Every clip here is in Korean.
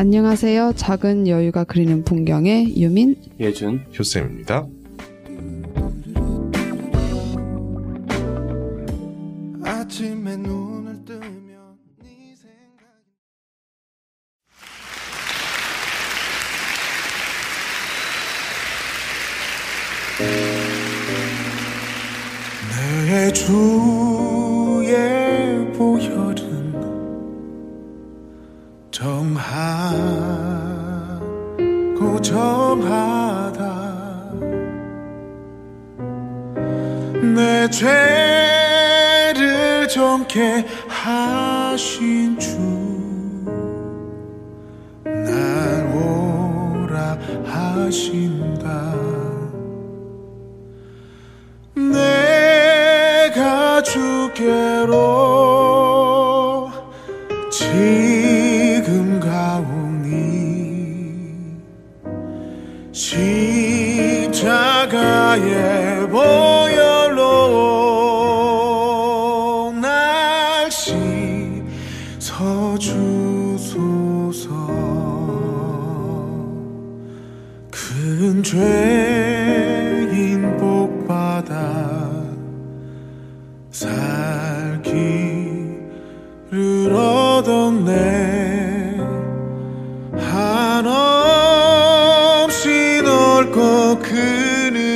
안녕하세요. 작은 여유가 그리는 풍경의 유민. 예준. 효쌤입니다.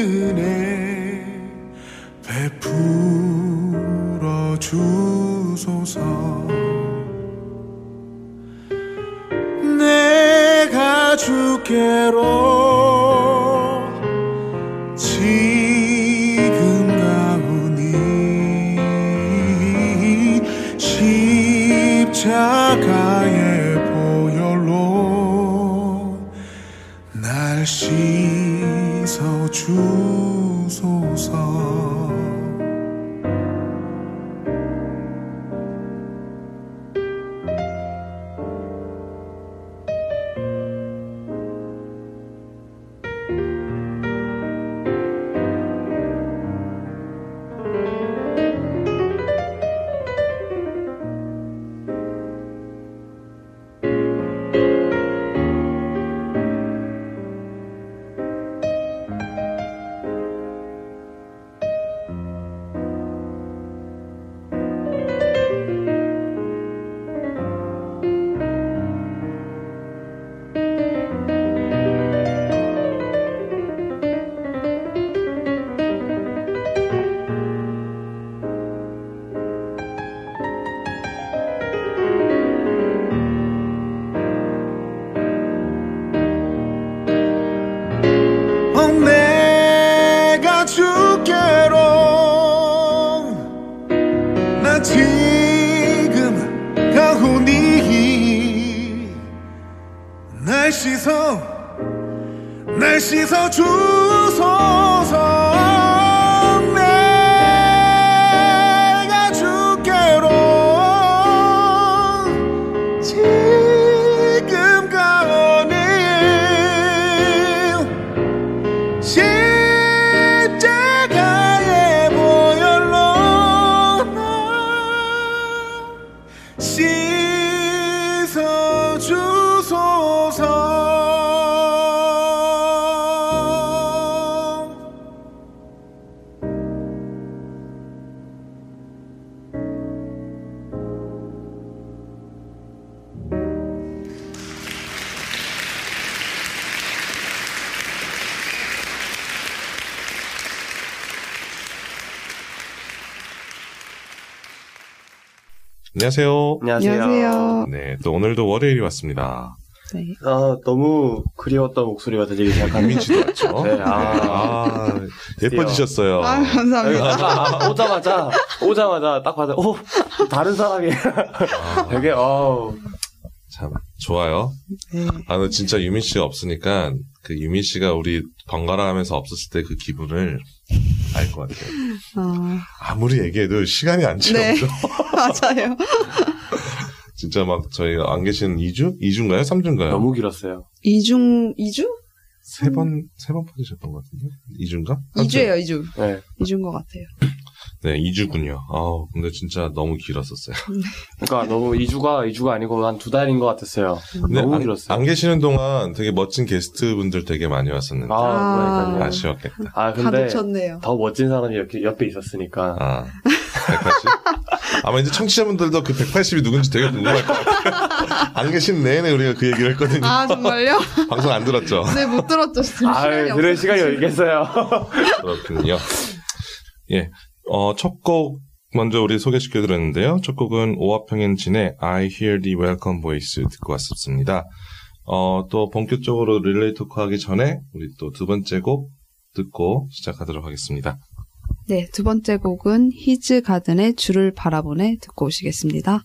은혜 베풀어 주소서. 내가 주께 안녕하세요. 안녕하세요. 안녕하세요. 네, 또 오늘도 월요일이 왔습니다. 네. 아, 너무 그리웠던 목소리가 들리기 시작하네요. 유민 씨도 왔죠? 네, 아. 아, 예뻐지셨어요. 아, 감사합니다. 아, 오자마자, 오자마자 딱 봐도, 오, 다른 사람이. 아, 되게, 어우. 참, 좋아요. 네. 아, 근 진짜 유민 씨가 없으니까, 그 유민 씨가 우리 번갈아 하면서 없었을 때 그 기분을 알 것 같아요. 어, 아무리 얘기해도 시간이 안 네. 채워져. 맞아요. 진짜 막 저희 안 계신 2주? 2주인가요? 3주인가요? 너무 길었어요. 이중, 이주? 세 번, 세번 퍼지셨던 것 같은데? 2주인가? 2주예요, 2주. 네. 2주인 것 같아요. 네, 2주군요. 아우, 근데 진짜 너무 길었었어요. 그러니까 너무 2주가 2주가 아니고 한 두 달인 것 같았어요. 너무 안, 길었어요. 안 계시는 동안 되게 멋진 게스트 분들 되게 많이 왔었는데. 아, 그러니까요. 아, 쉬웠겠다 아, 근데. 더 멋진 사람이 이렇게 옆에 있었으니까. 아, 180? 아마 이제 청취자분들도 그 180이 누군지 되게 궁금할 것 같아요. 안 계신 내내 우리가 그 얘기를 했거든요. 아, 정말요? 방송 안 들었죠? 네, 못 들었죠. 아, 들을. 시간이 어디겠어요. 그렇군요. 예. 어, 첫 곡 먼저 우리 소개시켜 드렸는데요. 첫 곡은 오화평행진의 I Hear the Welcome Voice 듣고 왔었습니다. 어, 또 본격적으로 릴레이 토크 하기 전에 우리 또 두 번째 곡 듣고 시작하도록 하겠습니다. 네, 두 번째 곡은 히즈 가든의 줄을 바라보네 듣고 오시겠습니다.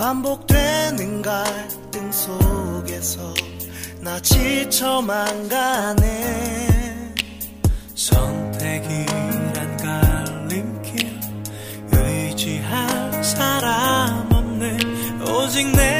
반복되는 갈등 속에서 나 지쳐만 가네. 선택이란 갈림길 의지할 사람 없네. 오직 내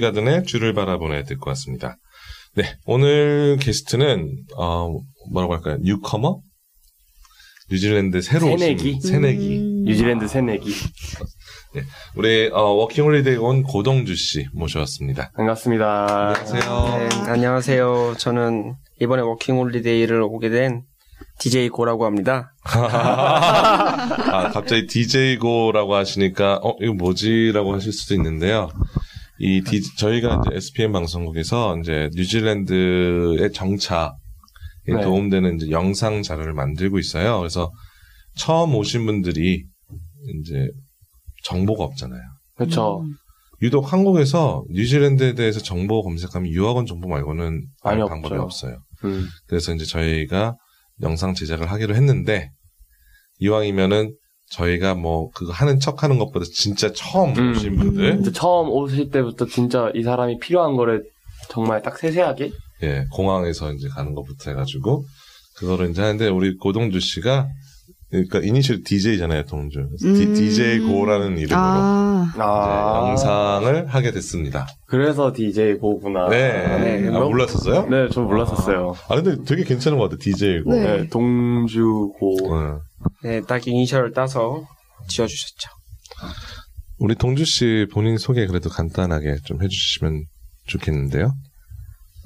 네, 히즈가든의 줄을 바라보네 듣고 왔습니다. 네, 오늘 게스트는 어, 뭐라고 할까요? newcomer? 뉴질랜드 새로 새내기? 오신 새내기. 음. 뉴질랜드 새내기. 우리 어, 워킹홀리데이 온 고동주 씨 모셔왔습니다. 반갑습니다. 안녕하세요. 네, 안녕하세요. 저는 이번에 워킹홀리데이를 오게 된 DJ 고라고 합니다. 아, 갑자기 DJ고라고 하시니까, 어, 이거 뭐지라고 하실 수도 있는데요. 이, 디- 저희가 이제 SPM 방송국에서 이제 뉴질랜드의 정차에 네. 도움되는 이제 영상 자료를 만들고 있어요. 그래서 처음 오신 분들이 이제 정보가 없잖아요. 그렇죠. 유독 한국에서 뉴질랜드에 대해서 정보 검색하면 유학원 정보 말고는 알 방법이 없죠. 없어요. 음. 그래서 이제 저희가 영상 제작을 하기로 했는데 이왕이면은 저희가 뭐 그거 하는 척 하는 것보다 진짜 처음 음. 오신 분들 진짜 처음 오실 때부터 진짜 이 사람이 필요한 거를 정말 딱 세세하게 예 공항에서 이제 가는 것부터 해가지고 그거를 이제 하는데 우리 고동주 씨가 그러니까 이니셜 DJ잖아요 동주 음. DJ 고라는 이름으로 아, 이제 영상을 하게 됐습니다. 그래서 DJ 고구나. 네, 네, 아, 뭐- 몰랐었어요? 네, 저 몰랐었어요. 아 근데 되게 괜찮은 것 같아 DJ 고. 네. 네, 동주고. 어. 네, 딱 이니셜 따서 지어주셨죠. 우리 동주 씨 본인 소개 그래도 간단하게 좀 해주시면 좋겠는데요.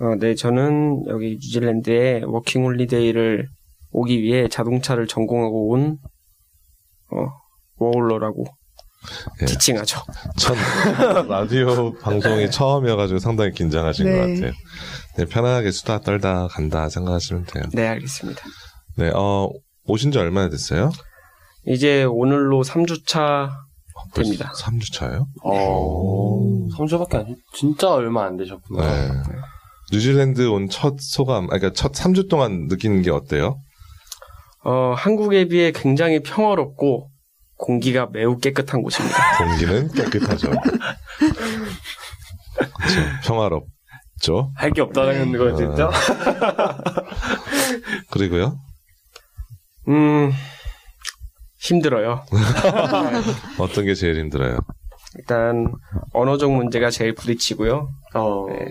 어, 네, 저는 여기 뉴질랜드에 워킹 홀리데이를 오기 위해 자동차를 전공하고 온 어, 워홀러라고 예. 지칭하죠. 첫 라디오 방송이 처음이어가지고 상당히 긴장하신 네. 것 같아요. 네, 편안하게 수다 떨다 간다 생각하시면 돼요. 네, 알겠습니다. 네, 어, 오신 지 얼마나 됐어요? 이제 오늘로 3주차 됩니다. 3주 차요? 어, 3주밖에 안, 진짜 얼마 안 되셨구나. 네. 뉴질랜드 온 첫 소감, 아, 그러니까 첫 3주 동안 느끼는 게 어때요? 어, 한국에 비해 굉장히 평화롭고 공기가 매우 깨끗한 곳입니다. 공기는 깨끗하죠. 그렇죠. 평화롭죠. 할 게 없다는 네. 거 진짜? 그리고요. 음, 힘들어요. 어떤 게 제일 힘들어요? 일단 언어적 문제가 제일 부딪히고요. 어, 네.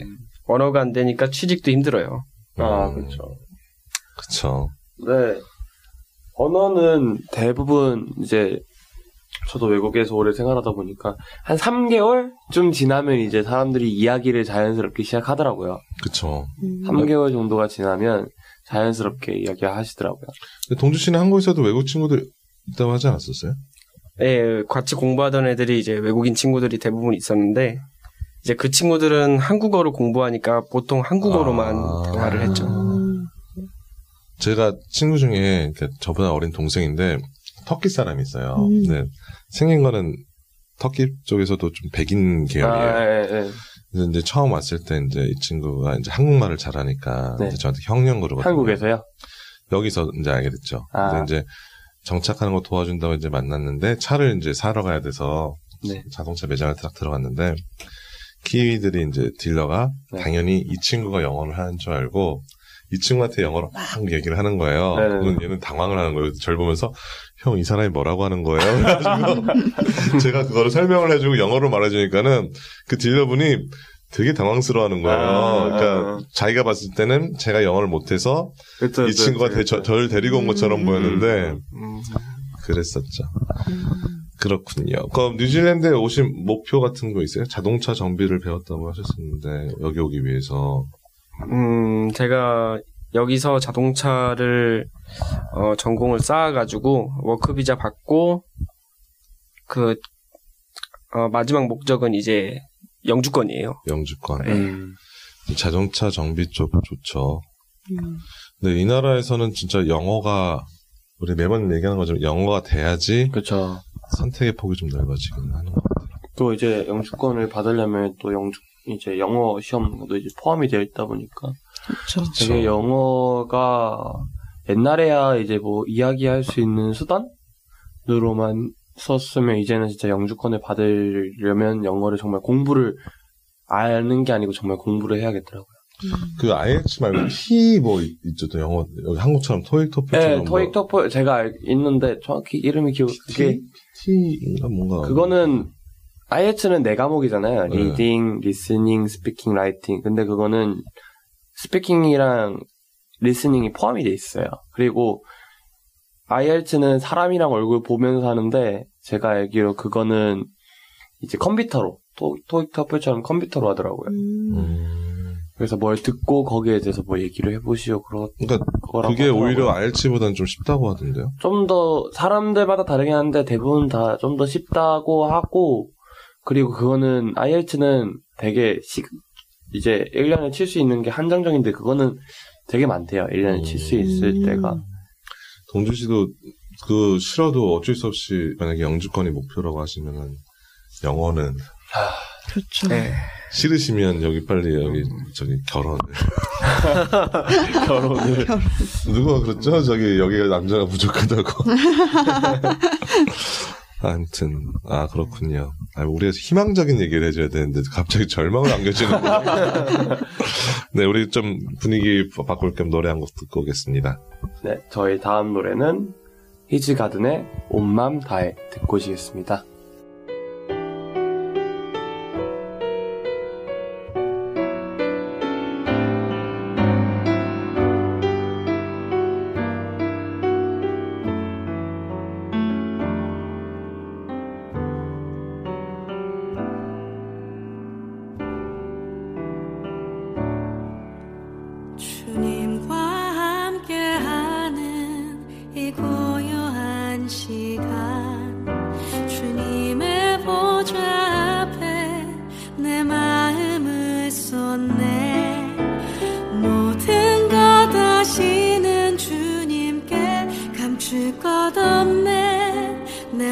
언어가 안 되니까 취직도 힘들어요. 아, 음, 그렇죠. 그쵸. 네. 언어는 대부분 이제 저도 외국에서 오래 생활하다 보니까 한 3개월쯤 지나면 이제 사람들이 이야기를 자연스럽게 시작하더라고요. 그쵸. 음. 3개월 정도가 지나면 자연스럽게 이야기하시더라고요. 근데 동주 씨는 한국에서도 외국 친구들 있다고 하지 않았었어요? 네, 같이 공부하던 애들이 이제 외국인 친구들이 대부분 있었는데 이제 그 친구들은 한국어를 공부하니까 보통 한국어로만 아. 대화를 했죠. 음. 제가 친구 중에 저보다 어린 동생인데 터키 사람이 있어요. 음. 근데 생긴 거는 터키 쪽에서도 좀 백인 계열이에요. 아, 예, 예. 그래서 이제 처음 왔을 때 이제 이 친구가 이제 한국말을 잘하니까 네. 이제 저한테 형령 그러거든요. 한국에서요? 여기서 이제 알게 됐죠. 아. 근데 이제 정착하는 거 도와준다고 이제 만났는데 차를 이제 사러 가야 돼서 네. 자동차 매장을 딱 들어갔는데 키위들이 이제 딜러가 네. 당연히 이 친구가 영어를 하는 줄 알고 이 친구한테 영어로 막 얘기를 하는 거예요. 네네네. 그러면 얘는 당황을 하는 거예요. 절 보면서 형 이 사람이 뭐라고 하는 거예요? 그래가지고 제가 그거를 설명을 해주고 영어로 말해주니까는 그 딜러분이 되게 당황스러워 하는 거예요. 아, 그러니까 아. 자기가 봤을 때는 제가 영어를 못해서 그쵸, 이 그쵸, 친구가 그쵸, 대- 저, 그쵸. 저를 데리고 온 것처럼 음. 보였는데 음, 그랬었죠. 그렇군요. 그럼 뉴질랜드에 오신 목표 같은 거 있어요? 자동차 정비를 배웠다고 하셨었는데 여기 오기 위해서 음, 제가 여기서 자동차를 어, 전공을 쌓아가지고 work 비자 받고 그 어, 마지막 목적은 이제 영주권이에요. 영주권, 음. 자동차 정비 쪽 좋죠. 음. 근데 이 나라에서는 진짜 영어가 우리 매번 얘기하는 것처럼 영어가 돼야지 그쵸. 선택의 폭이 좀 넓어지긴 하는 것 같아요. 또 이제 영주권을 받으려면 또 영주, 이제 영어 시험도 이제 포함이 되어 있다 보니까 그렇죠. 되게 영어가 옛날에야 이제 뭐 이야기할 수 있는 수단으로만 썼으면 이제는 진짜 영주권을 받으려면 영어를 정말 공부를 아는 게 아니고 정말 공부를 해야겠더라고요. 그 IELTS 말고 T 뭐 있- 있죠 또 영어 여기 한국처럼 토익 토플처럼 네, 토익 토플 제가 알- 있는데 정확히 이름이 기억 그게 T인가 뭔가 그거는 IELTS는 네 과목이잖아요. 네. reading, listening, speaking, writing. 근데 그거는 스피킹이랑 리스닝이 포함이 돼 있어요. 그리고 IELTS는 사람이랑 얼굴 보면서 하는데 제가 알기로 그거는 이제 컴퓨터로 토, 토익 터플처럼 컴퓨터로 하더라고요. 음. 음. 그래서 뭘 듣고 거기에 대해서 뭐 얘기를 해보시오 그러 그러니까 그게 하더라고요. 오히려 IELTS보다는 좀 쉽다고 하던데요. 좀 더 사람들마다 다르긴 한데 대부분 다 좀 더 쉽다고 하고 그리고 그거는 IELTS는 되게 시, 이제 1년에 칠 수 있는 게 한정적인데 그거는 되게 많대요. 1년에 칠수 있을 음. 때가. 동준 씨도 그 싫어도 어쩔 수 없이 만약에 영주권이 목표라고 하시면은 영어는 그렇죠. 네. 싫으시면 여기 빨리 여기 저기 결혼을 결혼을. 누가 그랬죠? 저기 여기가 남자가 부족하다고. 아무튼 아 그렇군요. 아, 우리가 희망적인 얘기를 해줘야 되는데 갑자기 절망을 안겨주는구나. 네, 우리 좀 분위기 바꿀 겸 노래 한 곡 듣고 오겠습니다. 네, 저희 다음 노래는 히즈가든의 온맘 다해 듣고 오시겠습니다.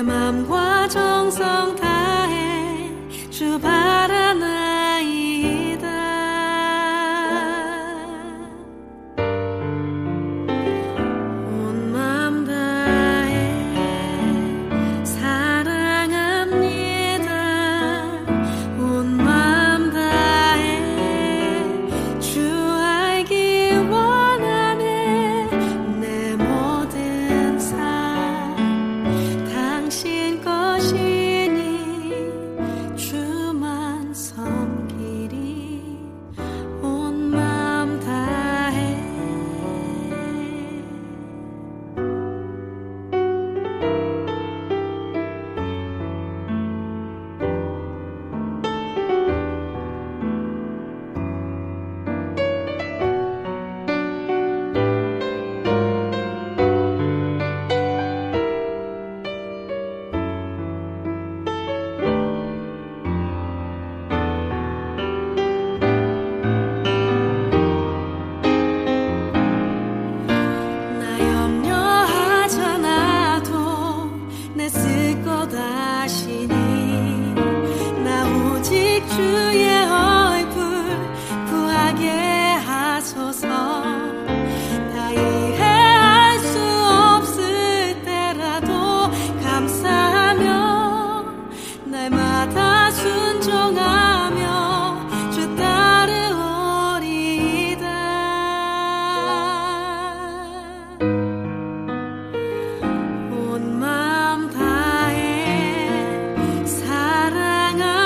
내 맘과 정성 다해 주 바라나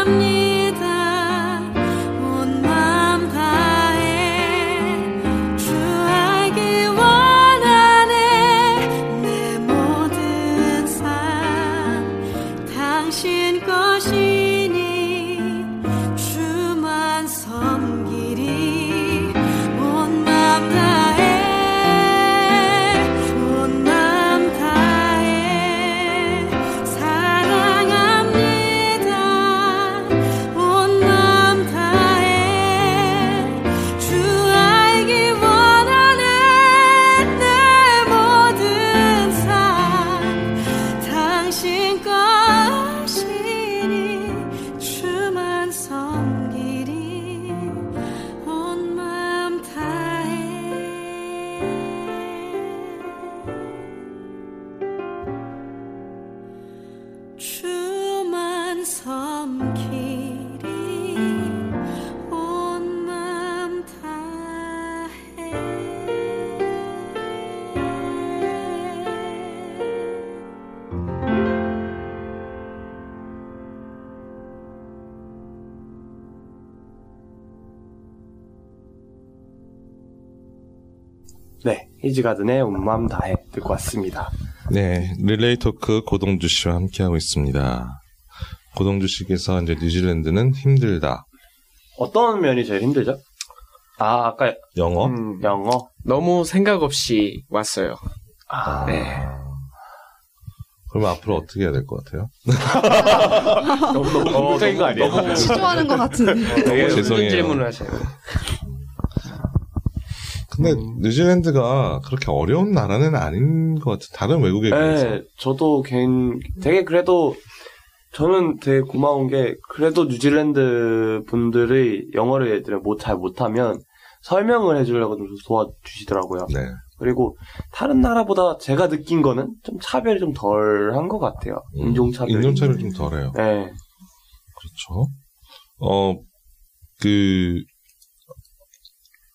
사랑 네, 히즈가든의 온맘 다해 듣고 왔습니다. 네, 릴레이 토크 고동주 씨와 함께하고 있습니다. 고동주 씨께서 이제 뉴질랜드는 힘들다. 어떤 면이 제일 힘들죠? 아, 아까 영어? 음, 영어. 너무 생각 없이 왔어요. 아, 네. 그러면 앞으로 어떻게 해야 될 것 같아요? 너무 너무 공격적인 거 아니에요? 시조하는 것 같은데. 되게 죄송해요. 질문을 하시네요. 근데 뉴질랜드가 그렇게 어려운 나라는 아닌 것 같아요. 다른 외국에 비해서. 네, 저도 개인 되게 그래도 저는 되게 고마운 게 그래도 뉴질랜드 분들이 영어를 얘들은 못잘 못하면 설명을 해주려고 좀 도와주시더라고요. 네. 그리고 다른 나라보다 제가 느낀 거는 좀 차별이 좀 덜한 것 같아요. 음, 인종차별. 인종차별 좀 덜해요. 네. 그렇죠. 어, 그,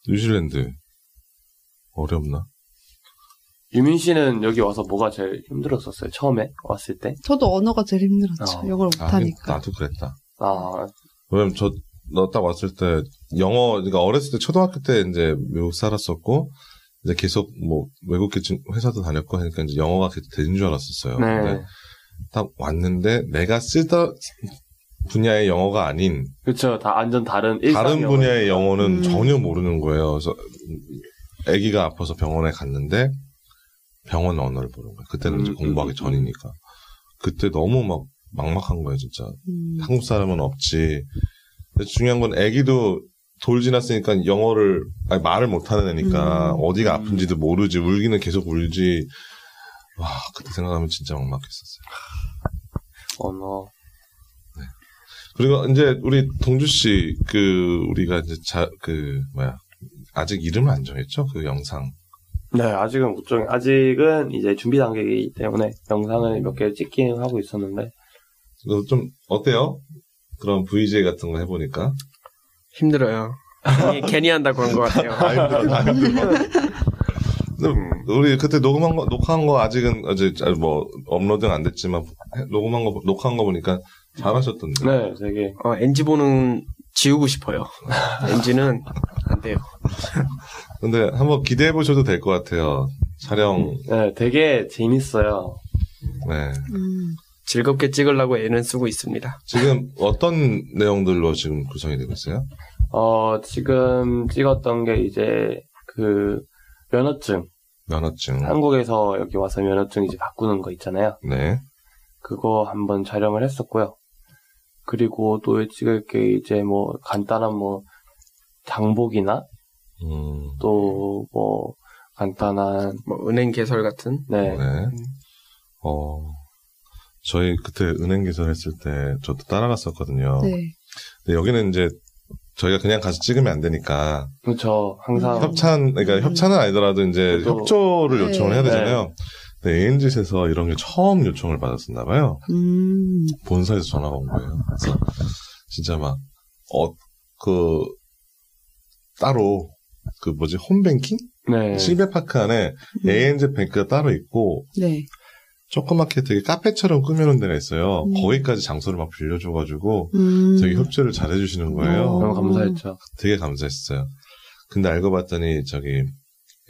뉴질랜드. 어렵나? 유민 씨는 여기 와서 뭐가 제일 힘들었었어요? 처음에 왔을 때? 저도 언어가 제일 힘들었죠. 어. 영어를 아, 못하니까. 나도 그랬다. 아, 왜냐면 저, 너딱 왔을 때, 영어, 그러니까 어렸을 때, 초등학교 때 이제 미국 살았었고, 이제 계속 뭐, 외국 계층 회사도 다녔고 하니까 이제 영어가 계속 되는 줄 알았었어요. 네. 근데 딱 왔는데, 내가 쓰던 분야의 영어가 아닌, 그쵸. 다 완전 다른 다른. 분야의 영어는 음. 전혀 모르는 거예요. 그래서 아기가 아파서 병원에 갔는데 병원 언어를 모르는 거예요. 그때는 이제 음, 공부하기 음, 전이니까. 그때 너무 막 막막한 거예요, 진짜. 음. 한국 사람은 없지. 근데 중요한 건 아기도 돌 지났으니까 영어를 아니, 말을 못하는 애니까 음. 어디가 아픈지도 모르지 울기는 계속 울지. 와 그때 생각하면 진짜 막막했었어요. 언어. 그리고 이제 우리 동주 씨 그 우리가 이제 자 그 뭐야 아직 이름을 안 정했죠 그 영상. 네, 아직은 못 정해. 아직은 이제 준비 단계이기 때문에 영상을 몇 개 찍긴 하고 있었는데. 좀 어때요? 그런 VJ 같은 거 해보니까 힘들어요. 괜히, 괜히 한다고 한 것 같아요. 아 힘들어, 아 우리 그때 녹음한 거 녹화한 거 아직은 어제 뭐 업로드는 안 됐지만 해- 녹음한 거 녹화한 거 보니까 잘하셨던데. 네, 되게. 어, NG 보는 지우고 싶어요. NG는 안 돼요. 근데 한번 기대해 보셔도 될 것 같아요. 촬영. 네, 되게 재밌어요. 네. 음. 즐겁게 찍으려고 애는 쓰고 있습니다. 지금 어떤 내용들로 지금 구성이 되고 있어요? 어, 지금 찍었던 게 이제 그 면허증. 면허증. 한국에서 여기 와서 면허증 이제 바꾸는 거 있잖아요. 네. 그거 한번 촬영을 했었고요. 그리고 또 찍을 게 이제 뭐 간단한 뭐 장복이나 음. 또뭐 간단한 뭐 은행 개설 같은 네. 네. 어, 저희 그때 은행 개설했을 때 저도 따라갔었거든요. 네. 근데 여기는 이제 저희가 그냥 가서 찍으면 안 되니까 그렇죠. 항상 협찬, 그러니까 음. 협찬은 아니더라도 이제 또- 협조를 네. 요청을 해야 되잖아요. 근데 ANZ에서 이런 게 처음 요청을 받았었나 봐요. 음. 본사에서 전화가 온 거예요. 그래서 진짜 막, 어, 그, 따로, 그 뭐지, 홈뱅킹? 네. 실베파크 안에 ANZ 뱅크가 따로 있고, 네. 조그맣게 되게 카페처럼 꾸며놓은 데가 있어요. 음. 거기까지 장소를 막 빌려줘가지고 음. 되게 협조를 잘 해주시는 거예요. 어. 너무 감사했죠. 되게 감사했어요. 근데 알고 봤더니 저기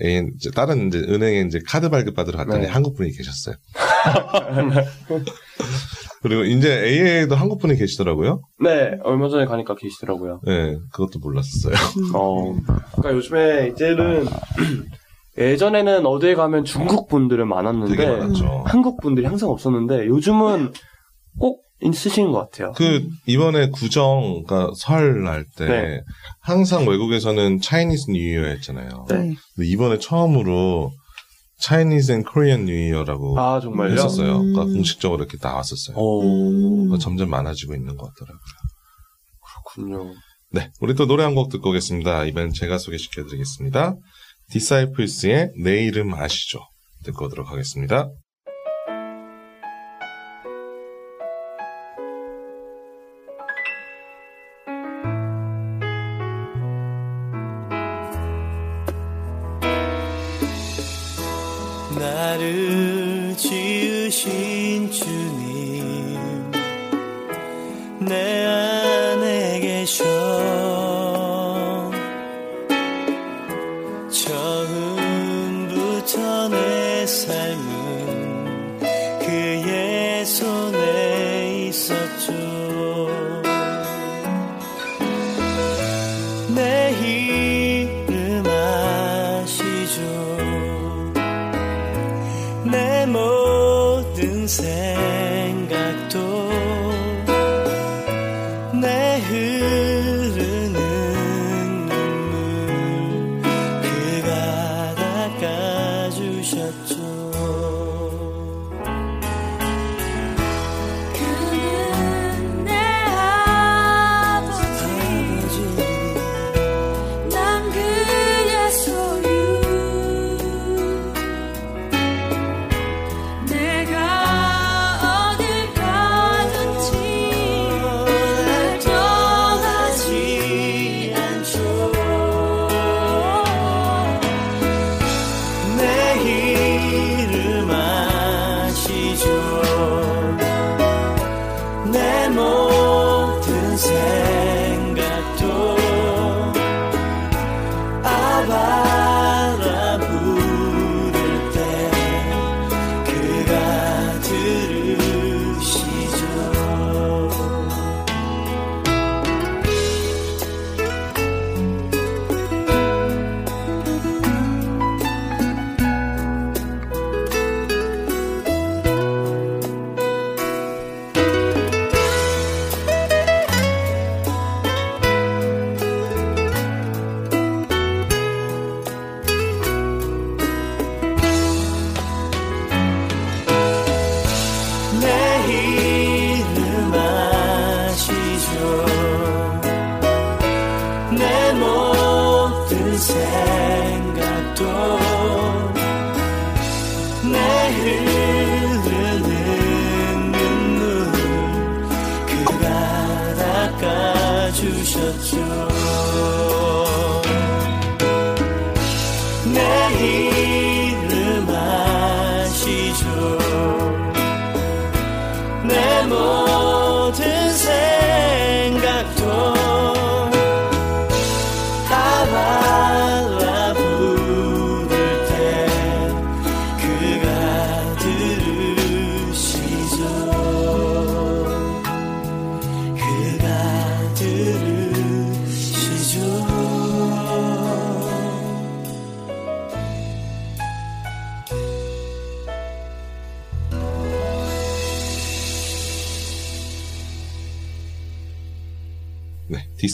AN 이제 다른 이제 은행에 이제 카드 발급 받으러 갔더니 네. 한국 분이 계셨어요. 그리고 이제 AA도 한국 분이 계시더라고요. 네, 얼마 전에 가니까 계시더라고요. 네, 그것도 몰랐었어요. 어, 그러니까 요즘에 이제는 예전에는 어디에 가면 중국 분들은 많았는데. 한국 분들이 항상 없었는데 요즘은 꼭 있으신 것 같아요. 그 이번에 구정, 그러니까 설날 때 네. 항상 외국에서는 Chinese New Year 했잖아요. 네. 네. 근데 이번에 처음으로 Chinese and Korean New Year라고 아 정말요? 했었어요. 음. 그러니까 공식적으로 이렇게 나왔었어요. 오, 음. 그러니까 점점 많아지고 있는 것 같더라고요. 그렇군요. 네, 우리 또 노래 한 곡 듣고 오겠습니다. 이번엔 제가 소개시켜드리겠습니다. 디사이플스의 내 이름 아시죠? 듣고 오도록 하겠습니다. 모든 세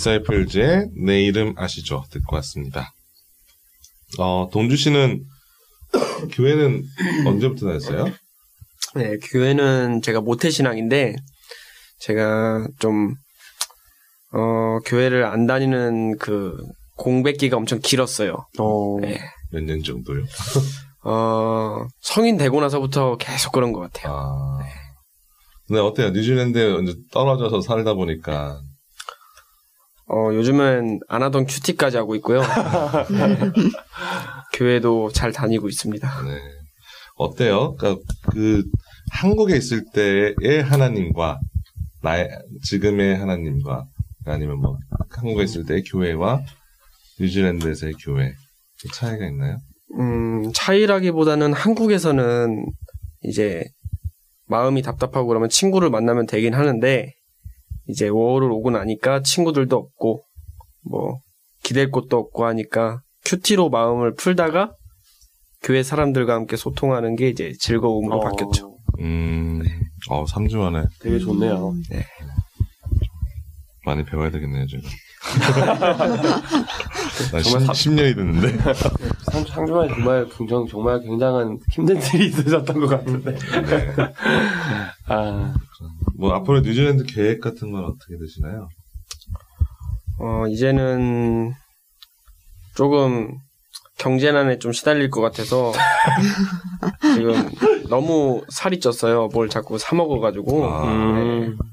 디사이플즈의 내 이름 아시죠? 듣고 왔습니다. 어, 동주 씨는 교회는 언제부터 다녔어요? 네, 교회는 제가 모태신앙인데, 제가 좀, 어, 교회를 안 다니는 그, 공백기가 엄청 길었어요. 어, 네. 몇년 정도요? 어, 성인 되고 나서부터 계속 그런 것 같아요. 아. 근데 어때요? 뉴질랜드에 이제 떨어져서 살다 보니까 어, 요즘은 안 하던 큐티까지 하고 있고요. 네. 교회도 잘 다니고 있습니다. 네. 어때요? 그러니까 그 한국에 있을 때의 하나님과 나의 지금의 하나님과 아니면 뭐 한국에 있을 때의 교회와 뉴질랜드에서의 교회 그 차이가 있나요? 음, 차이라기보다는 한국에서는 이제 마음이 답답하고 그러면 친구를 만나면 되긴 하는데 이제 워홀을 오고 나니까 친구들도 없고 뭐 기댈 곳도 없고 하니까 큐티로 마음을 풀다가 교회 사람들과 함께 소통하는 게 이제 즐거움으로 어, 바뀌었죠. 음, 어, 3주 만에 되게 좋네요. 많이 배워야 되겠네요, 제가. 나 정말 10, 년이 됐는데. 상, 상주만에 정말 굉장히 정말 굉장한 힘든 일이 있으셨던 것 같은데. 네. 아, 뭐 앞으로 뉴질랜드 계획 같은 건 어떻게 되시나요? 어, 이제는 조금 경제난에 좀 시달릴 것 같아서 지금 너무 살이 쪘어요. 뭘 자꾸 사 먹어가지고 아. 음, 네,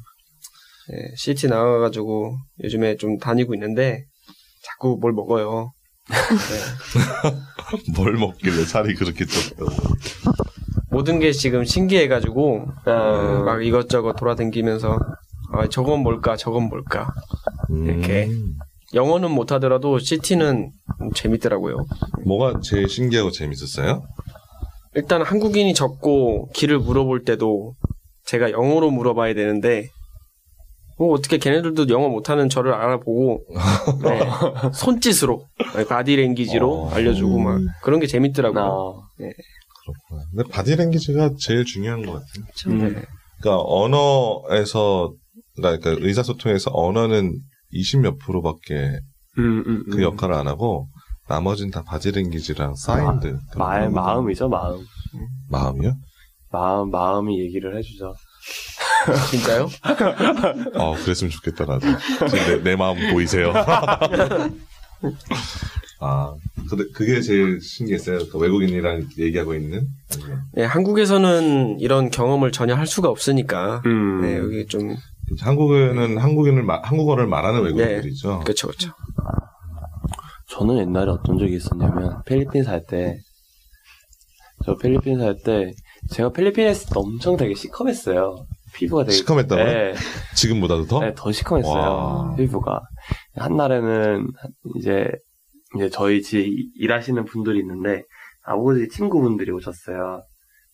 시티 나가가지고 요즘에 좀 다니고 있는데 자꾸 뭘 먹어요. 네. 뭘 먹길래 살이 그렇게 쪘다고. 모든 게 지금 신기해가지고 아, 막 이것저것 돌아다니면서 아, 저건 뭘까 저건 뭘까 이렇게. 음. 영어는 못하더라도 시티는 재밌더라고요. 뭐가 제일 신기하고 재밌었어요? 일단 한국인이 적고 길을 물어볼 때도 제가 영어로 물어봐야 되는데 뭐 어떻게 걔네들도 영어 못하는 저를 알아보고 네, 손짓으로 바디랭귀지로 어. 알려주고 막 그런 게 재밌더라고요. 나, 그렇구나. 근데 바디랭귀지가 제일 중요한 것 같아요. 음, 그러니까 언어에서 그러니까 의사소통에서 언어는 20몇 프로밖에 음, 음, 그 음. 역할을 안 하고 나머지는 다 바디랭귀지랑 사인들. 마, 마음이죠, 마음. 마음이요? 마음, 마음이 얘기를 해주죠. 진짜요? 어, 그랬으면 좋겠다, 나도. 지금 내, 내 마음 보이세요? 아, 근데 그게 제일 신기했어요. 그 외국인이랑 얘기하고 있는? 네, 한국에서는 이런 경험을 전혀 할 수가 없으니까 음, 네, 여기 좀 한국에는 한국인을, 마- 한국어를 말하는 외국인들이죠. 그렇죠, 그렇죠. 저는 옛날에 어떤 적이 있었냐면, 필리핀 살 때, 저 필리핀 살 때, 제가 필리핀에 있을 때 엄청 되게 시커맸어요. 피부가 되게 시커맸다고요? 네, 지금보다도 더? 네, 더 시커맸어요. 와. 피부가. 한 날에는 이제 이제 저희 집 일하시는 분들이 있는데 아버지 친구분들이 오셨어요.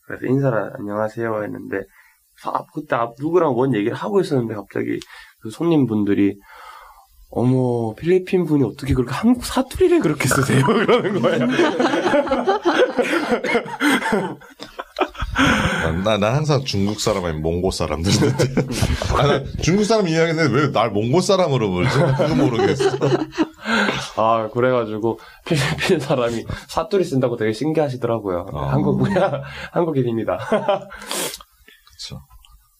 그래서 인사를 안녕하세요 했는데 아, 그때 앞- 누구랑 뭔 얘기를 하고 있었는데 갑자기 그 손님분들이 어머 필리핀 분이 어떻게 그렇게 한국 사투리를 그렇게 쓰세요 그러는 거예요. 난, 난, 난 항상 중국 사람 아니면 몽골 사람 듣는데. 아, 난 중국 사람 이야기했는데 왜 날 몽골 사람으로 부르지? 그거 모르겠어. 아 그래가지고 필리핀 사람이 사투리 쓴다고 되게 신기하시더라고요. 아. 한국 한국인입니다. 그쵸.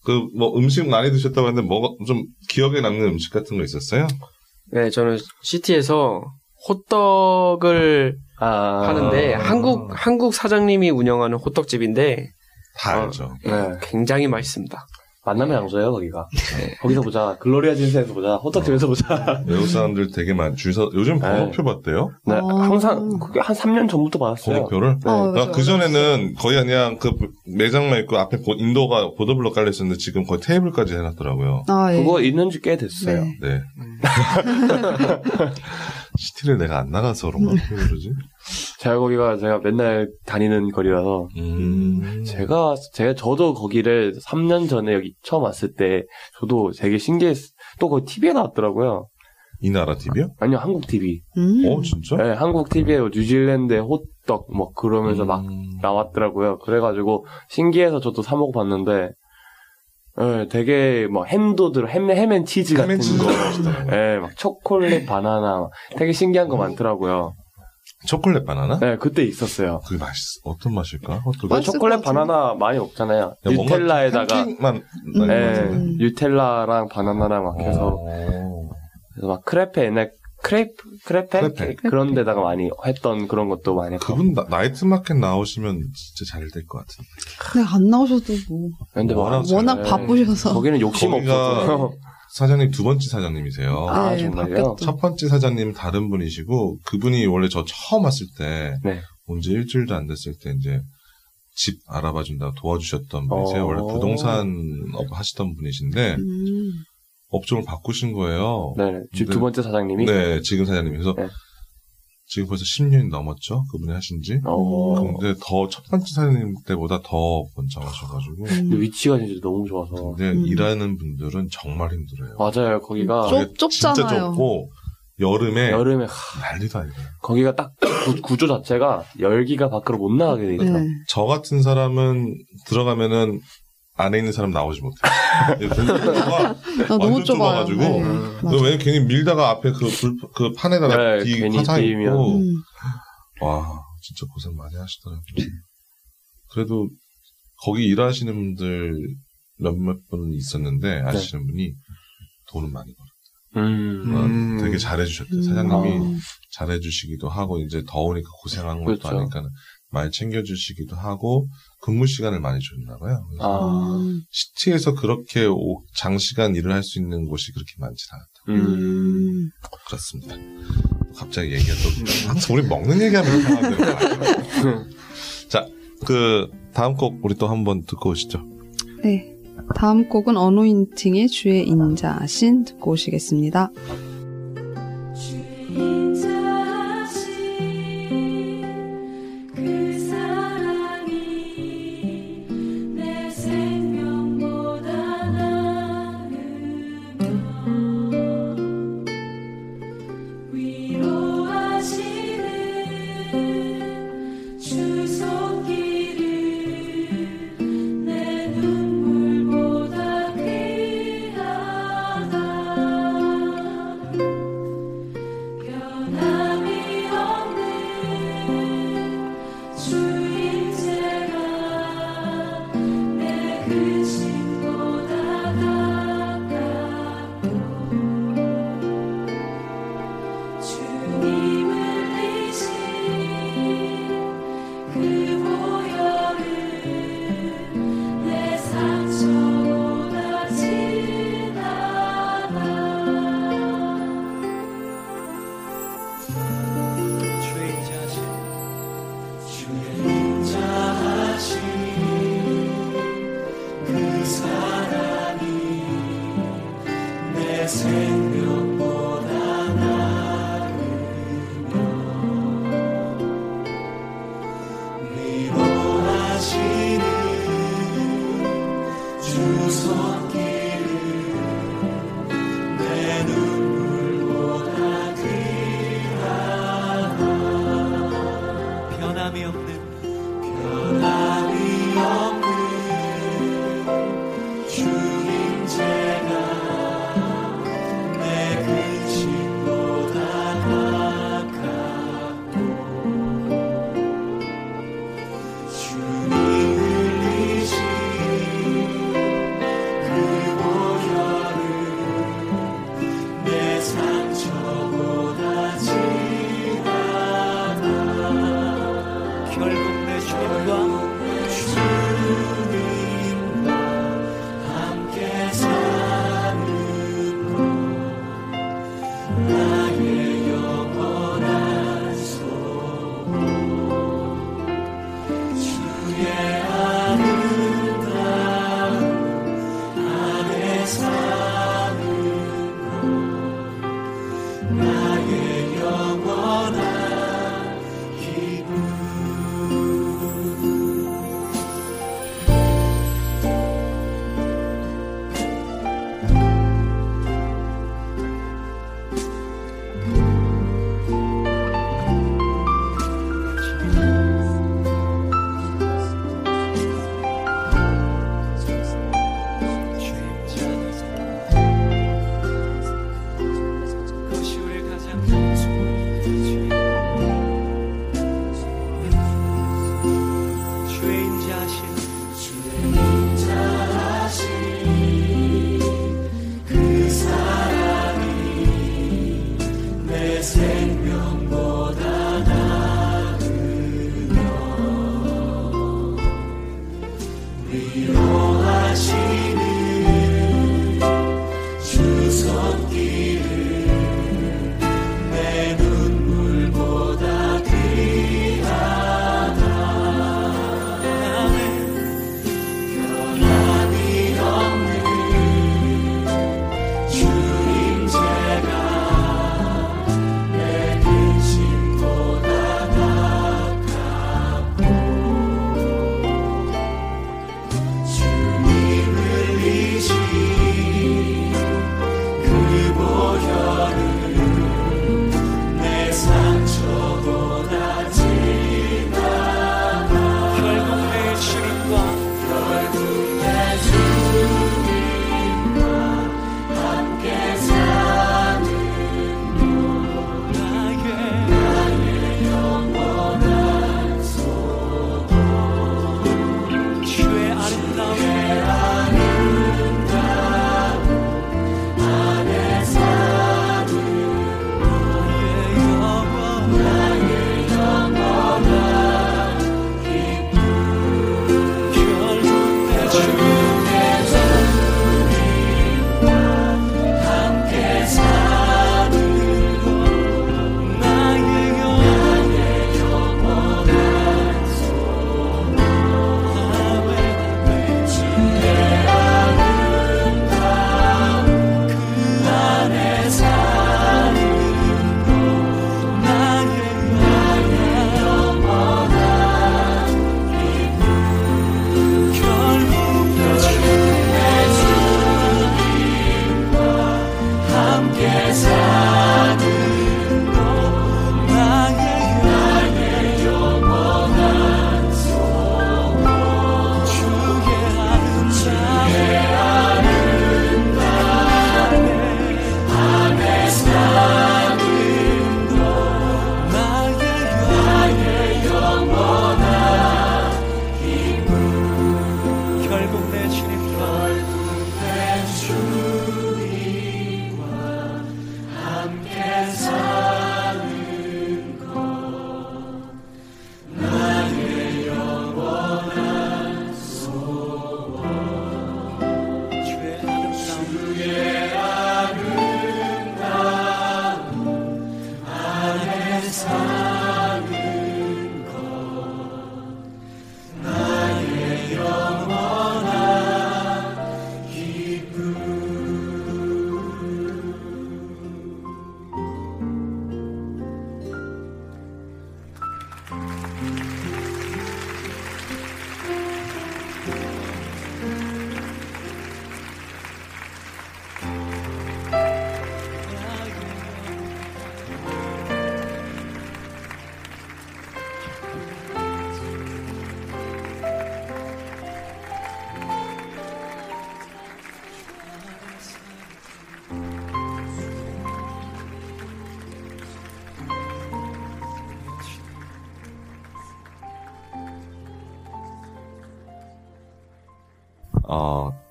그, 뭐, 음식 많이 드셨다고 했는데, 뭐가, 좀, 기억에 남는 음식 같은 거 있었어요? 네, 저는 시티에서 호떡을 아, 하는데 한국 한국 사장님이 운영하는 호떡집인데 다 어. 알죠. 네. 굉장히 맛있습니다. 만남의 장소예요 거기가. 거기서 보자. 글로리아 진세에서 보자. 호떡집에서 보자. 외국 사람들 되게 많, 주서, 요즘 번호표 받대요? 네, 어. 항상 그게 한 3년 전부터 받았어요. 번호표를? 네. 어, 맞아, 그 전에는 거의 그냥 그 매장만 있고 앞에 보- 인도가 보도블럭 깔려 있었는데 지금 거의 테이블까지 해놨더라고요. 아, 예. 그거 있는 지 꽤 됐어요. 네. 네. 시티를 내가 안 나가서 그런가? 왜 그러지? 제가 거기가 제가 맨날 다니는 거리라서 음. 제가 제가 저도 거기를 3년 전에 여기 처음 왔을 때 저도 되게 신기했. 또 거기 TV에 나왔더라고요. 이 나라 TV요? 아니요 한국 TV. 음. 어, 진짜? 네, 한국 TV에 뉴질랜드의 호떡 뭐 그러면서 막 음. 나왔더라고요. 그래가지고 신기해서 저도 사 먹어봤는데, 예, 되게 뭐 햄도 들어 햄 햄앤 치즈 같은 햄앤치즈 거. 예, 막 초콜릿 바나나, 막 되게 신기한 거 많더라고요. 초콜릿 바나나? 네, 그때 있었어요. 그게 맛있, 어떤 맛일까? 어떤 뭐 맛있을 초콜릿. 바나나 많이 없잖아요. 그냥 뭔가 뉴텔라에다가, 만 음. 뉴텔라랑 바나나랑 막 해서, 그래서 막 크레페 옛날 크레이프 크레페, 크레페. 그런 데다가 많이 했던 그런 것도 많이 했고. 그분 나, night market 나오시면 진짜 잘 될 것 같은데. 근데 안 나오셔도 뭐. 근데 뭐 워낙 워낙 네. 바쁘셔서. 거기는 욕심 거기가 없었어요. 사장님 두 번째 사장님이세요. 아, 네, 정말요? 바뀌었죠. 첫 번째 사장님 다른 분이시고 그분이 원래 저 처음 왔을 때 네. 온지 일주일도 안 됐을 때 이제 집 알아봐 준다고 도와주셨던 분이세요. 어. 원래 부동산 업 하시던 분이신데 음. 업종을 바꾸신 거예요. 네, 주- 근데- 두 번째 사장님이. 네, 지금 사장님이. 그래서 네. 지금 벌써 10년이 넘었죠. 그분이 하신 지. 어. 근데 더 첫 번째 사장님 때보다 더 번창하셔가지고. 음. 위치가 진짜 너무 좋아서. 근데 음. 일하는 분들은 정말 힘들어요. 맞아요. 거기가 좁- 거기가 진짜 좁잖아요. 좁고 여름에 여름에 하, 난리도 아니에요. 거기가 딱 구, 구조 자체가 열기가 밖으로 못 나가게 돼 있어. 네. 저 같은 사람은 들어가면은 안에 있는 사람 나오지 아, 너무. 좁아가지고. 네. 음. 왜냐면 괜히 밀다가 앞에 그, 불, 그 판에다가 네, 뒤 괜히 화상 뒤면. 있고 음. 와 진짜 고생 많이 하시더라고요. 그래도 거기 일하시는 분들 몇몇 분 있었는데 아시는 분이 돈은 많이 벌어요. 음. 음. 되게 잘해주셨대요. 음. 사장님이 어. 잘해주시기도 하고 이제 더우니까 고생하는 것도 그렇죠. 아니까 많이 챙겨주시기도 하고 근무 시간을 많이 줬나 봐요. 그래서 아. 음. 시티에서 그렇게 오- 장시간 일을 할 수 있는 곳이 그렇게 많지 않았다. 음. 음. 그렇습니다. 갑자기 얘기가 또 항상 우리 먹는 얘기하면 이상한데. 자, 그 다음 곡 우리 또 한번 듣고 오시죠. 네. 다음 곡은 어노인팅의 주의 인자하신 듣고 오시겠습니다. 인자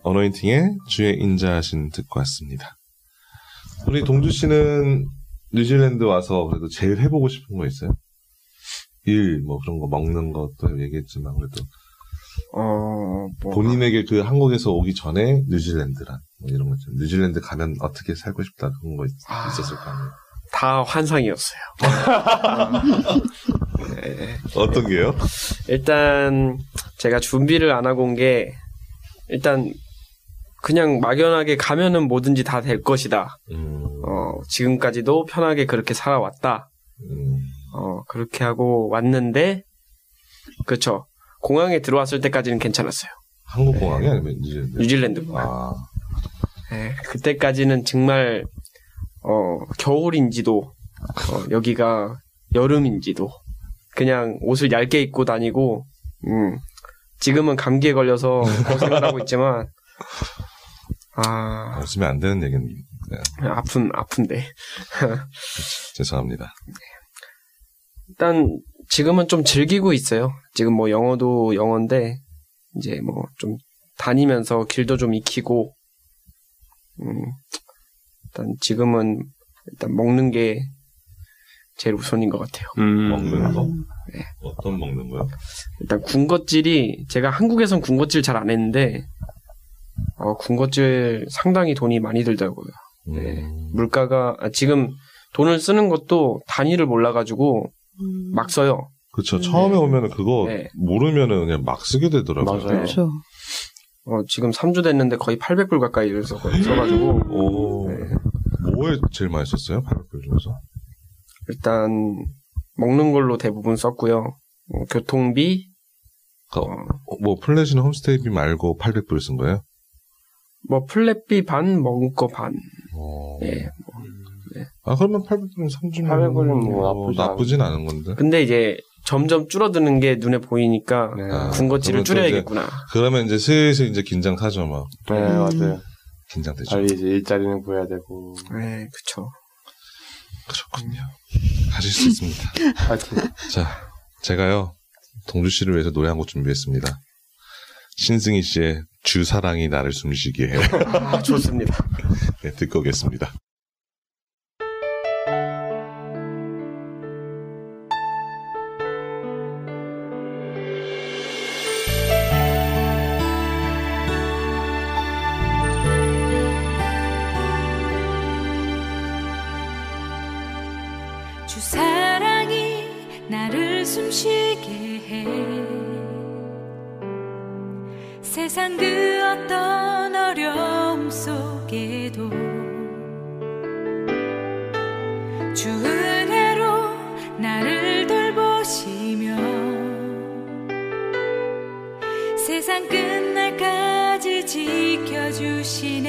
어, 어노인팅의 주의 인자하신 듣고 왔습니다. 우리 동주 씨는 뉴질랜드 와서 그래도 제일 해보고 싶은 거 있어요? 일, 뭐 그런 거 먹는 것도 얘기했지만 그래도 어, 뭐. 본인에게 그 한국에서 오기 전에 뉴질랜드란 뭐 이런 거 있죠. 뉴질랜드 가면 어떻게 살고 싶다 그런 거 있, 아. 있었을 거 아니에요. 다 환상이었어요. 네. 어떤 게요? 일단 제가 준비를 안 하고 온 게 일단 그냥 막연하게 가면은 뭐든지 다 될 것이다. 음, 어, 지금까지도 편하게 그렇게 살아왔다. 음, 어, 그렇게 하고 왔는데 그렇죠. 공항에 들어왔을 때까지는 괜찮았어요. 한국 공항이 아니면 뉴질랜드? 뉴질랜드 공항. 아, 예, 그때까지는 정말 어, 겨울인지도 어, 여기가 여름인지도 그냥 옷을 얇게 입고 다니고 음, 지금은 감기에 걸려서 고생을 하고 있지만 아 웃으면 안 되는 얘기는 네, 아픈 아픈데 죄송합니다. 일단 지금은 좀 즐기고 있어요. 지금 뭐 영어도 영어인데 이제 뭐 좀 다니면서 길도 좀 익히고 음 일단 지금은 일단 먹는 게 제일 우선인 것 같아요. 음. 먹는 거? 네. 어떤 먹는 거요? 일단 군것질이 제가 한국에선 군것질 잘 안 했는데 어 군것질 상당히 돈이 많이 들더라고요. 네. 음, 물가가 아, 지금 돈을 쓰는 것도 단위를 몰라가지고 음. 막 써요. 그쵸. 처음에 오면은 그거 네. 모르면은 그냥 막 쓰게 되더라고요. 맞아요. 그렇죠. 어, 지금 3주 됐는데 거의 800불 가까이 써, 써가지고 오, 네. 뭐에 제일 많이 썼어요? 800불 중에서? 일단 먹는 걸로 대부분 썼고요. 어, 교통비, 그, 어, 어, 뭐 flat이나 홈스테이비 말고 800불 쓴 거예요? 뭐 flat비 반, 먹을 거 반. 어. 예. 아 그러면 800불은 3주면 800불은 뭐 나쁘지 나쁘진 않은 건데. 근데 이제 점점 줄어드는 게 눈에 보이니까 네. 아, 군것질을 줄여야겠구나. 그러면 이제 슬슬 이제 긴장 타죠, 막 네, 맞아요. 긴장되죠. 빨리 이제 일자리는 구해야 되고. 네, 그쵸. 그렇군요. 하실 수 있습니다. 파이팅. 자, 제가요 동주 씨를 위해서 노래 한 곡 준비했습니다. 신승희 씨의 주 사랑이 나를 숨쉬게 해. 아, 좋습니다. 네, 듣고 오겠습니다. 주 사랑이 나를 숨쉬게 해 세상 그 어떤 어려움 속에도 주 은혜로 나를 돌보시며 세상 끝날까지 지켜주시네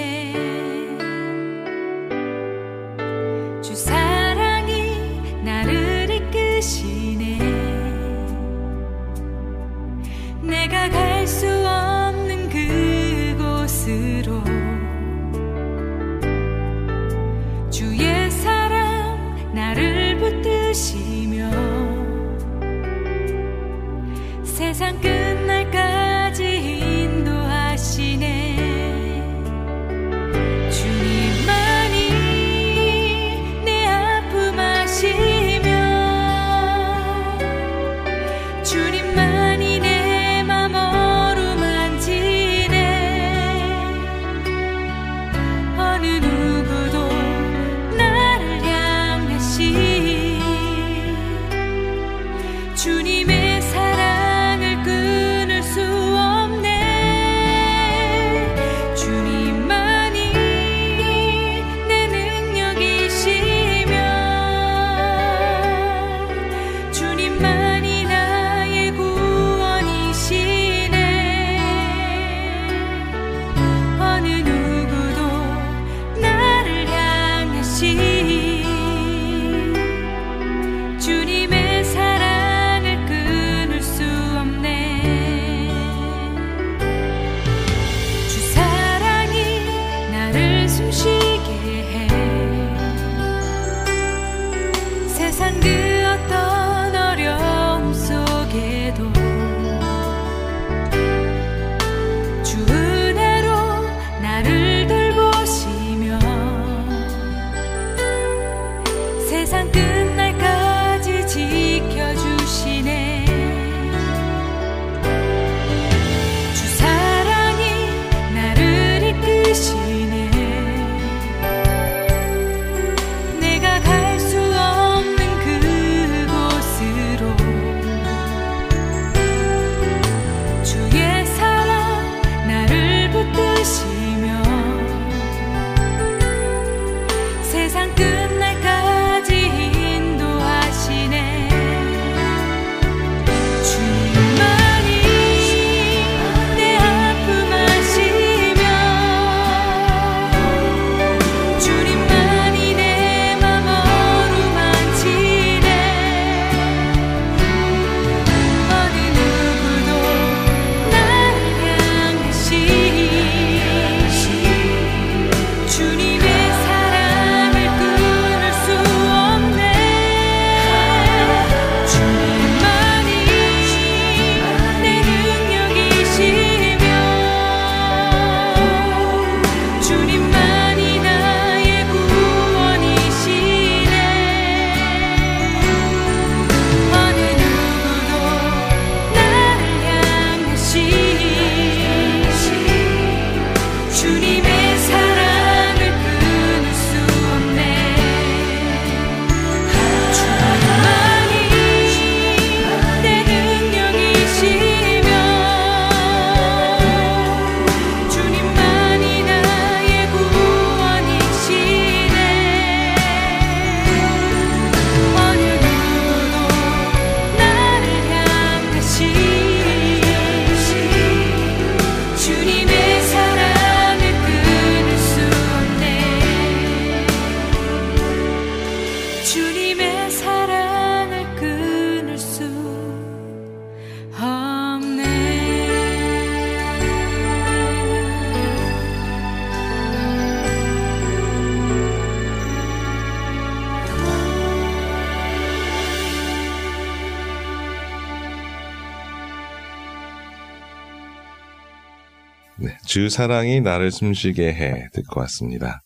주 사랑이 나를 숨쉬게 해 듣고 왔습니다.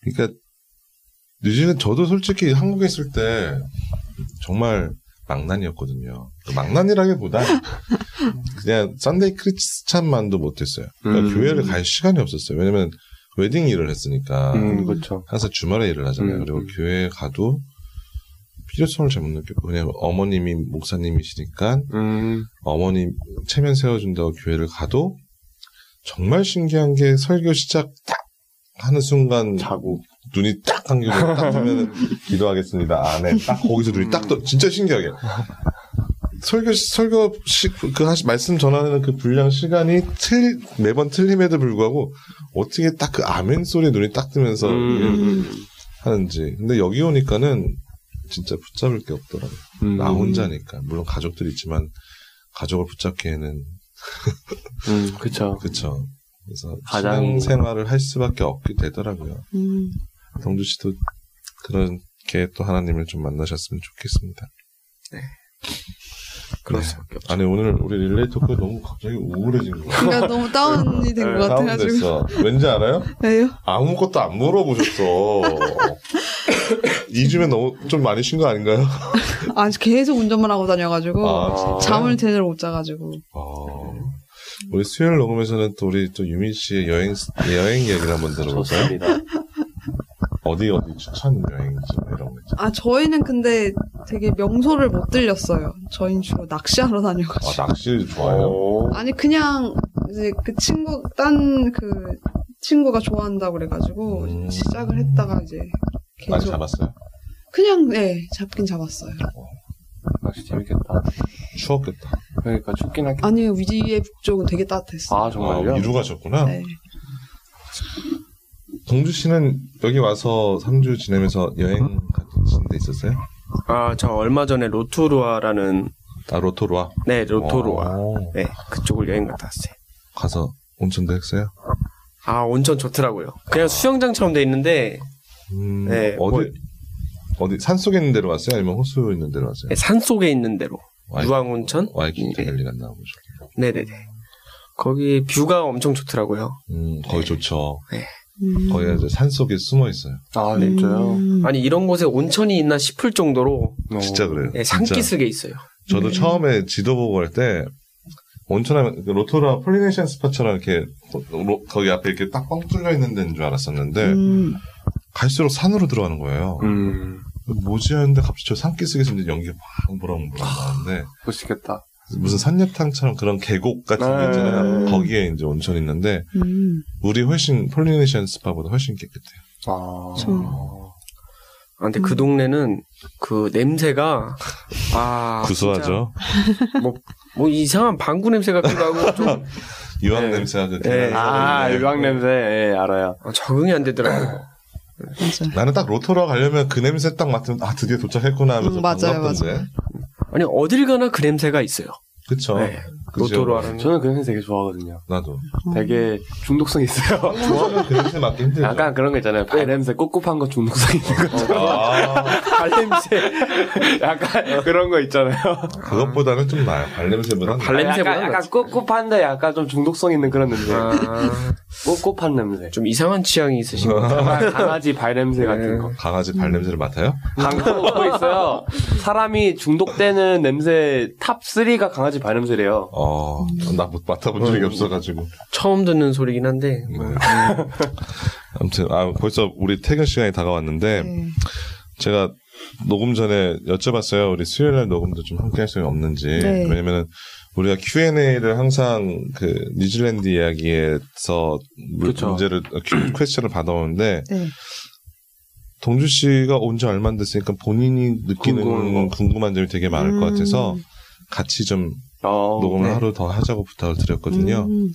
그러니까 뉴질랜드 저도 솔직히 한국에 있을 때 정말 망나니였거든요. 망나니라기보다 그냥 Sunday Christian만도 못했어요. 그러니까 음. 교회를 갈 시간이 없었어요. 왜냐면 웨딩 일을 했으니까 음, 그렇죠. 항상 주말에 일을 하잖아요. 음, 그리고 음. 교회에 가도 필요성을 잘 못 느꼈고 그냥 어머님이 목사님이시니까 음, 어머님 체면 세워준다고 교회를 가도 정말 신기한 게 설교 시작 딱 하는 순간 자고. 눈이 딱 감기고 딱 뜨면 기도하겠습니다. 안에 딱 거기서 눈이 딱 떠. 진짜 신기하게. 설교 설교 시, 그 하시, 말씀 전하는 그 분량 시간이 틀 매번 틀림에도 불구하고 어떻게 딱 그 아멘 소리에 눈이 딱 뜨면서 음, 하는지. 근데 여기 오니까는 진짜 붙잡을 게 없더라고요. 음, 나 혼자니까. 물론 가족들이 있지만 가족을 붙잡기에는 음, 그쵸. 그쵸. 그래서 가장- 생활을 할 수밖에 없게 되더라고요. 음. 동주 씨도 그렇게 또 하나님을 좀 만나셨으면 좋겠습니다. 그럴 네. 수밖에 없죠. 아니 오늘 우리 릴레이 토크 너무 갑자기 우울해진 거 같아요. 그러니까 너무 다운이 된 것 같아가지고. 왠지 알아요? 왜요? 아무것도 안 물어보셨어. 2주면 너무 좀 많이 쉰 거 아닌가요? 아 계속 운전만 하고 다녀가지고 아? 잠을 제대로 못 자가지고. 어, 우리 수요일 녹음에서는 또 우리 또 유민 씨의 여행 여행 얘기를 한번 들어볼까요? 좋습니다. 어디 어디 추천 여행지 뭐 이런 거 있잖아요. 아 저희는 근데 되게 명소를 못 들렸어요. 저희는 주로 낚시하러 다녀가지고. 아 낚시 좋아해요? 오. 아니 그냥 이제 그 친구 딴 그 친구가 좋아한다고 그래가지고 음. 시작을 했다가 이제 많이 계속 잡았어요? 그냥 네 잡긴 잡았어요. 낚시 재밌겠다. 추웠겠다. 그러니까 춥긴 하겠다. 아니요 위의 북쪽은 되게 따뜻했어 요. 아, 정말요? 아, 위로 가셨구나. 네. 동주 씨는 여기 와서 3주 지내면서 여행 가신 데 있었어요? 아, 저 얼마 전에 로토루아라는 아 로토루아. 네 로토루아 어, 네 그쪽을 여행 갔다 왔어요. 가서 온천도 했어요? 아 온천 좋더라고요. 그냥 수영장처럼 돼 있는데 음, 네, 어디 뭐- 어디 산 속에 있는 데로 왔어요? 아니면 호수 있는 데로 왔어요? 네, 산 속에 있는 데로 와이- 유황온천. 와이키테 네. 밸리 갔나 보죠. 네네네. 거기 뷰가 엄청 좋더라고요. 음, 거기 좋죠. 음. 거기가 이제 산 속에 숨어 있어요. 아, 진짜요? 음. 아니 이런 곳에 온천이 있나 싶을 정도로 어. 진짜 그래요. 네. 산기슭에 있어요. 저도 네. 처음에 지도 보고 갈때 온천하면 그 로토라 폴리네시안 스파처럼 이렇게 로- 거기 앞에 이렇게 딱 뻥 뚫려 있는 데인 줄 알았었는데 음. 갈수록 산으로 들어가는 거예요. 음, 뭐지 하는데 갑자기 저 산기슭에서 이제 연기가 막 보라보라 나오는데 멋있겠다. 무슨 산녀탕처럼 그런 계곡 같은 게 있잖아요. 네. 거기에 이제 온천이 있는데 음. 물이 훨씬 폴리네시안 스파보다 훨씬 깨끗해요. 아, 좀. 아, 근데 그 동네는 그 냄새가 아 구수하죠. 진짜 뭐, 뭐 이상한 방구 냄새 같기도 하고 좀 유황 네. 냄새가 그 네. 아, 유황 냄새, 예, 알아요. 아, 적응이 안 되더라고요. 맞아. 나는 딱 로토라 가려면 그 냄새 딱 맡으면 아 드디어 도착했구나 하면서 음, 맞아요, 반갑던데. 아니 어딜 가나 그 냄새가 있어요. 그쵸. 네. 그죠? 로토루아는 저는 그 냄새 되게 좋아하거든요. 나도. 되게 중독성 있어요. 좋아하면 그 냄새 맡기 힘들죠. 약간 그런 거 있잖아요. 발 냄새 꿉꿉한 거 중독성 있는 거. 아, 발 냄새. 약간 그런 거 있잖아요. 그것보다는 좀 나아요. 발 냄새보다는. 발- 냄새보다 약간, 약간. 꿉꿉한데 약간 좀 중독성 있는 그런 냄새. 아, 꿉꿉한 냄새. 좀 이상한 취향이 있으신 것 같아요. 강아- 강아지 발 냄새 네. 같은 거. 강아지 발 냄새를 맡아요? 강도 그거 있어요. 사람이 중독되는 냄새 top 3가 강아지 발 냄새래요. 어, 나 못 맡아본 적이 없어가지고. 처음 듣는 소리긴 한데 네. 아무튼, 아, 벌써 우리 퇴근 시간이 다가왔는데, 네. 제가 녹음 전에 여쭤봤어요. 우리 수요일 날 녹음도 좀 함께 할 수 없는지. 네. 왜냐면은, 우리가 Q&A를 항상 그 뉴질랜드 이야기에서 물- 그쵸. 문제를, 어, 큐- 퀘스천을 받아오는데, 네. 동주 씨가 온 지 얼마 안 됐으니까 본인이 느끼는 궁금한 궁금한, 거. 점이 되게 많을 것 음. 같아서 같이 좀 어, 녹음을 네. 하루 더 하자고 부탁을 드렸거든요. 음.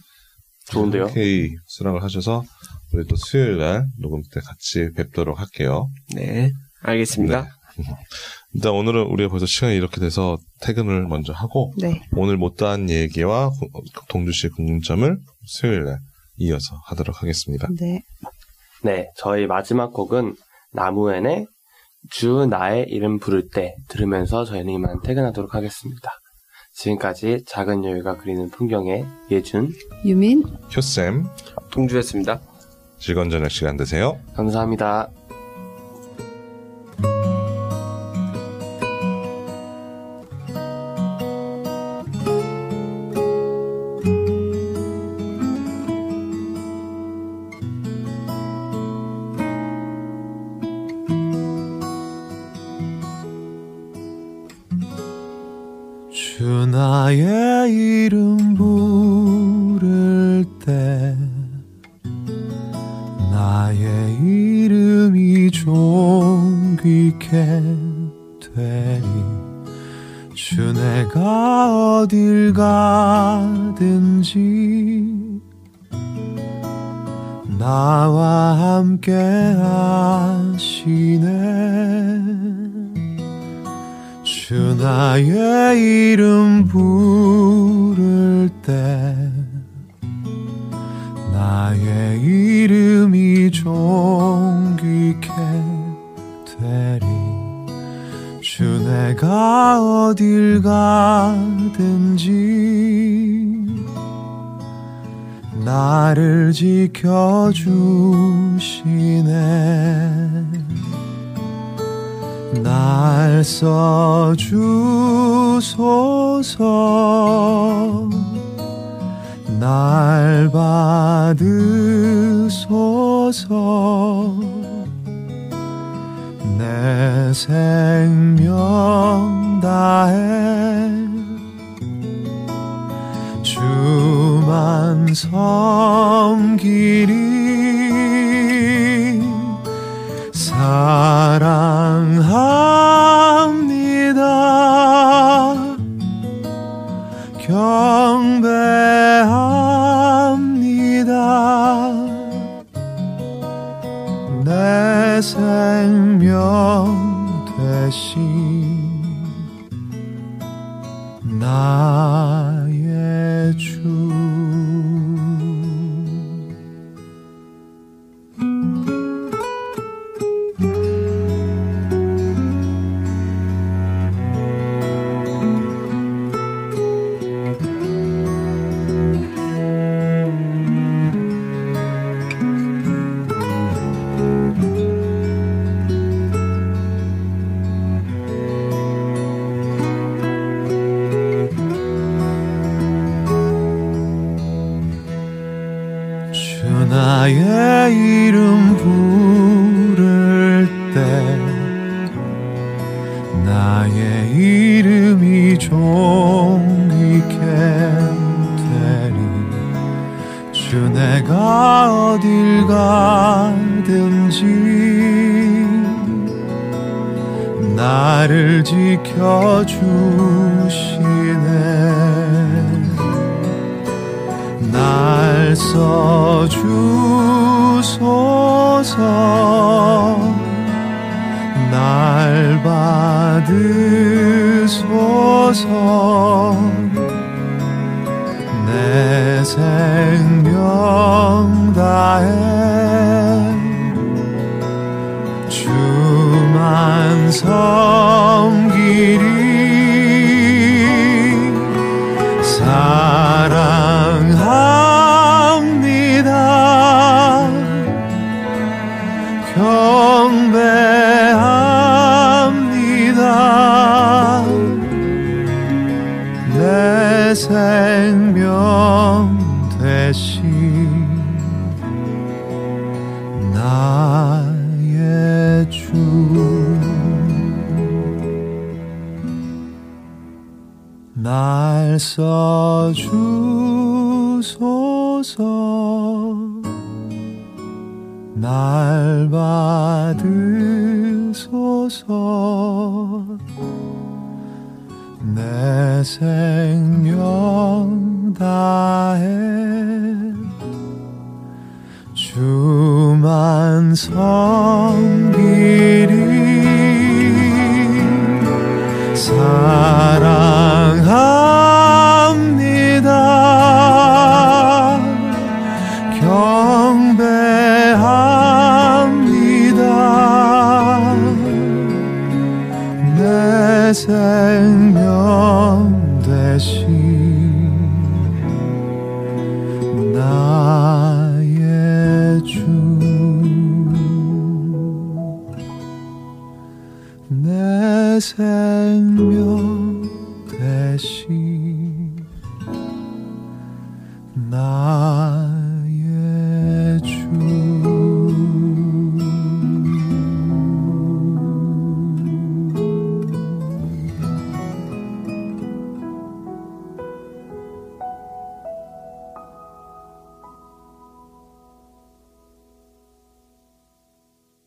좋은데요? 오케이 수락을 하셔서 우리 또 수요일 날 녹음 때 같이 뵙도록 할게요. 네 알겠습니다. 일단 오늘은 우리가 벌써 시간이 이렇게 돼서 퇴근을 먼저 하고 네. 오늘 못다한 얘기와 구- 동주 씨의 궁금점을 수요일 날 이어서 하도록 하겠습니다. 네. 네, 저희 마지막 곡은 나무엔의 주 나의 이름 부를 때 들으면서 저희는 이만 퇴근하도록 하겠습니다. 지금까지 작은 여유가 그리는 풍경의 예준, 유민, 효쌤, 동주였습니다. 즐거운 저녁 시간 되세요. 감사합니다. 사랑합니다. 경배합니다. 내 생명 대신 time.